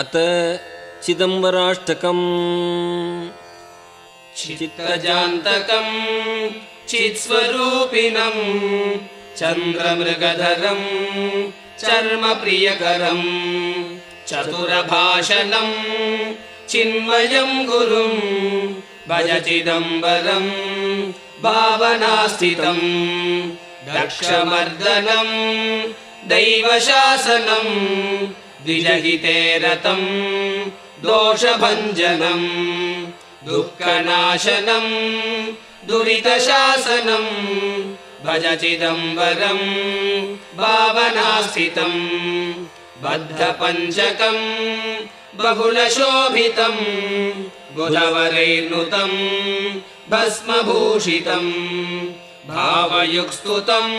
अत चिदम्बराष्टकम्। चित्तजान्तकम् चित्स्वरूपिणम् चन्द्रमृगधरम् चर्मप्रियकरम् चतुरभाषणम् चिन्मयम् गुरुम् भज चिदम्बरम् भावनास्थितम् दक्षमर्दनम् दैवशासनम् द्विजहिते रतम् दोषभञ्जनम् दुःखनाशनम् दुरितशासनम् भज चिदम्बरम् भावनास्थितम् बद्धपञ्चकम् बहुलशोभितम् बुधवरैर्नुतम् भस्मभूषितम् भावयुक्स्तुतम्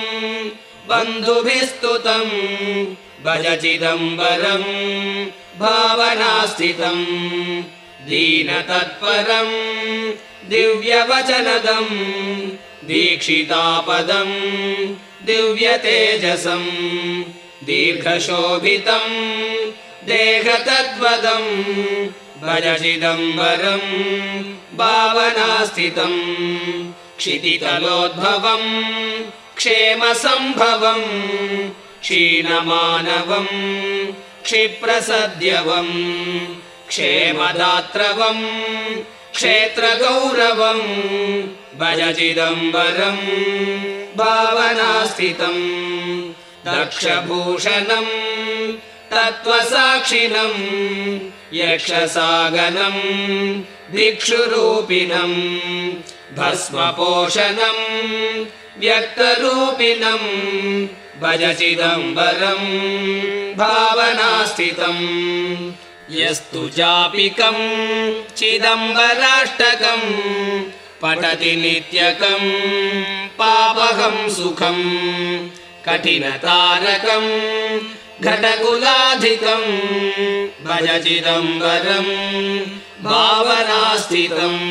बन्धुभिस्तुतम् भज चिदम्बरम् भावनास्थितम् दीनतत्परम् दिव्यवचनदम् दीक्षितापदम् दिव्यतेजसम् दीर्घशोभितम् देहतद्वदम् भज चिदम्बरम् भावनास्थितम् क्षितितलोद्भवम् क्षेमसम्भवम् क्षीणमानवम् क्षिप्रसद्यवम् क्षेमदात्रवम् क्षेत्रगौरवम् भज चिदम्बरम् भावनास्थितम् दक्षभूषणम् तत्त्वसाक्षिणम् यक्षसागनम् भिक्षुरूपिणम् भस्मपोषणम् व्यक्तरूपिणम् भज चिदम्बरम् भावनास्थितम्। यस्तु चापिकम् चिदम्बराष्टकम् पठति नित्यकम् पापहम् सुखम् कठिनतारकम् घटकुलाधिकम् भज चिदम्बरम् भावनास्थितम्